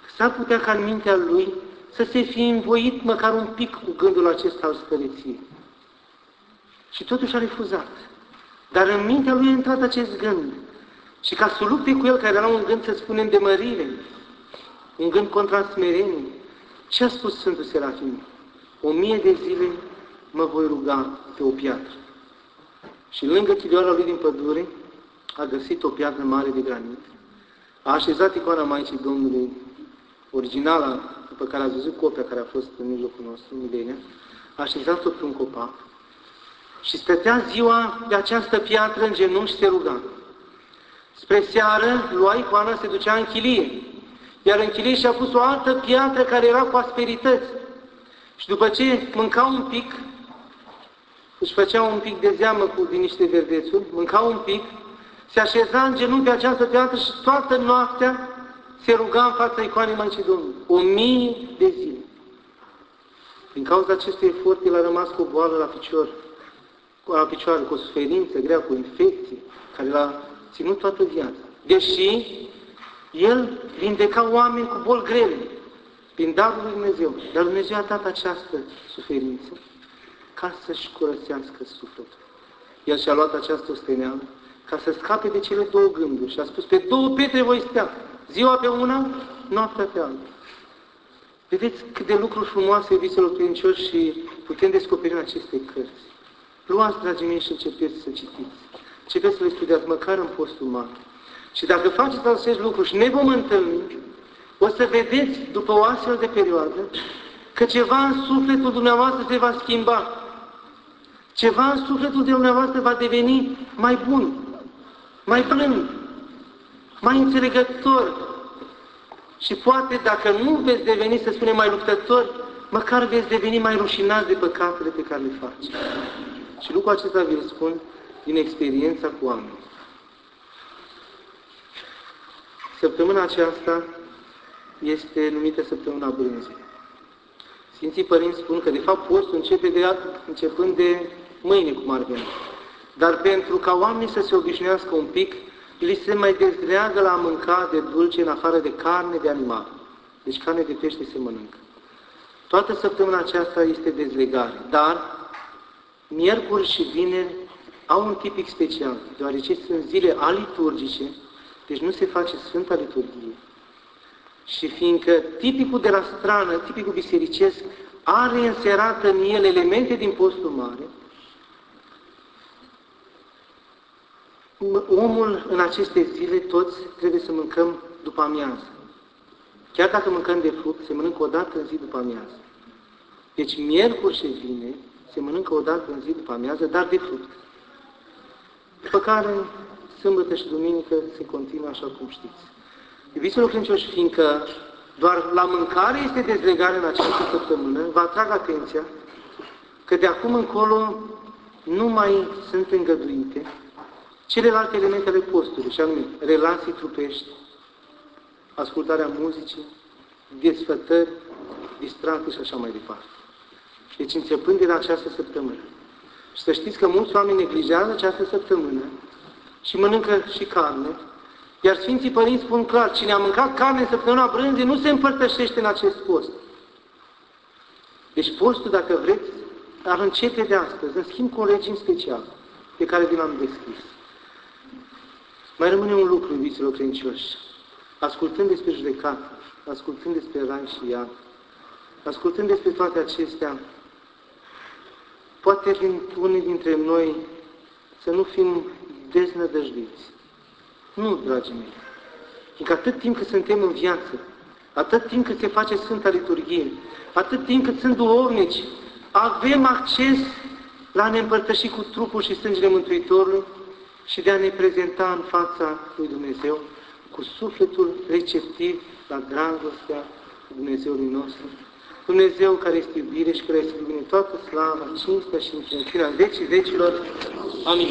că s-ar putea ca în mintea lui să se fi învoit măcar un pic cu gândul acesta al stăreției. Și totuși a refuzat. Dar în mintea lui a intrat acest gând. Și ca să lupte cu el, care era un gând, să spunem, de mărire, un gând contra smerenie, ce a spus Sfântul Serafim? O mie de zile mă voi ruga pe o piatră. Și lângă chilioara lui din pădure a găsit o piatră mare de granit. A așezat icoana Maicii Domnului, originala, după care ați văzut copia care a fost în mijlocul nostru, milenia, a așezat-o pe un copac și stătea ziua de această piatră în genunchi și se ruga. Spre seară, lua icoana, se ducea în chilie, iar în chilie și-a pus o altă piatră care era cu asperități. Și după ce mânca un pic, își făcea un pic de zeamă cu din niște verdețuri, mânca un pic, se așeza în genunchi pe această piatră și toată noaptea se ruga în fața icoanei Maicii Domnului. O mie de zile. Din cauza acestui efort, el a rămas cu o boală la picior, la picioare, cu o suferință grea, cu infecție, care l-a ținut toată viața. Deși el vindeca oameni cu boli grele, prin darul lui Dumnezeu. Dar Dumnezeu a dat această suferință ca să-și curățească sufletul. El și-a luat această osteneală ca să scape de cele două gânduri și a spus, pe două pietre voi stea, ziua pe una, noaptea pe alta. Vedeți cât de lucruri frumoase, iubiților credincioși, și putem descoperi în aceste cărți. Luați, dragii mei, și începeți să citiți. Începeți să le studiați, măcar în postul mare. Și dacă faceți acest lucru și ne vom întâlni, o să vedeți, după o astfel de perioadă, că ceva în sufletul dumneavoastră se va schimba. Ceva în sufletul dumneavoastră va deveni mai bun, mai blând, mai înțelegător. Și poate, dacă nu veți deveni, să spunem, mai luptător, măcar veți deveni mai rușinați de păcatele pe care le faci. Și lucrul acesta vi-l spun din experiența cu oameni. Săptămâna aceasta este numită Săptămâna Brânzii. Sfinții Părinți spun că, de fapt, postul începe de, începând de mâine, cum ar veni. Dar pentru ca oamenii să se obișnuiască un pic, li se mai dezleagă la a mânca de dulce în afară de carne de animal. Deci carne de pește se mănâncă. Toată săptămâna aceasta este dezlegare, dar miercuri și vineri au un tipic special, deoarece sunt zile aliturgice, deci nu se face Sfânta Liturghie. Și fiindcă tipicul de la strană, tipicul bisericesc, are înserată în el elemente din postul mare, omul în aceste zile, toți, trebuie să mâncăm după amiază. Chiar dacă mâncăm de fruct, se mănâncă o dată în zi după amiază. Deci, miercuri și vine, se mănâncă o dată în zi după amiază, dar de fruct. După care, sâmbătă și duminică se continuă așa cum știți. Iubiților credincioși, fiindcă doar la mâncare este dezlegare în această săptămână, vă atrag atenția că de acum încolo nu mai sunt îngăduite celelalte elemente ale postului, și anume relații trupești, ascultarea muzicii, desfătări, distracții și așa mai departe. Deci începând de la această săptămână. Și să știți că mulți oameni neglijează această săptămână și mănâncă și carne, iar Sfinții Părinți spun clar, cine a mâncat carne în săptămâna brânzii nu se împărtășește în acest post. Deci postul, dacă vreți, ar începe de astăzi, în schimb cu un regim special, pe care vi l-am deschis. Mai rămâne un lucru, iubiților credincioși. Ascultând despre judecată, ascultând despre rai și iad, ascultând despre toate acestea, poate din unii dintre noi să să nu fim deznădăjduiți. Nu, dragii mei. Fiindcă atât timp cât suntem în viață, atât timp cât se face Sfânta Liturghie, atât timp cât sunt duhovnici, avem acces la a ne împărtăși cu trupul și sângele Mântuitorului și de a ne prezenta în fața lui Dumnezeu cu sufletul receptiv la dragostea Dumnezeului nostru. Dumnezeu care este iubire și care este iubire toată slava, cinstea și înțelepciunea vecii vecilor. Amin.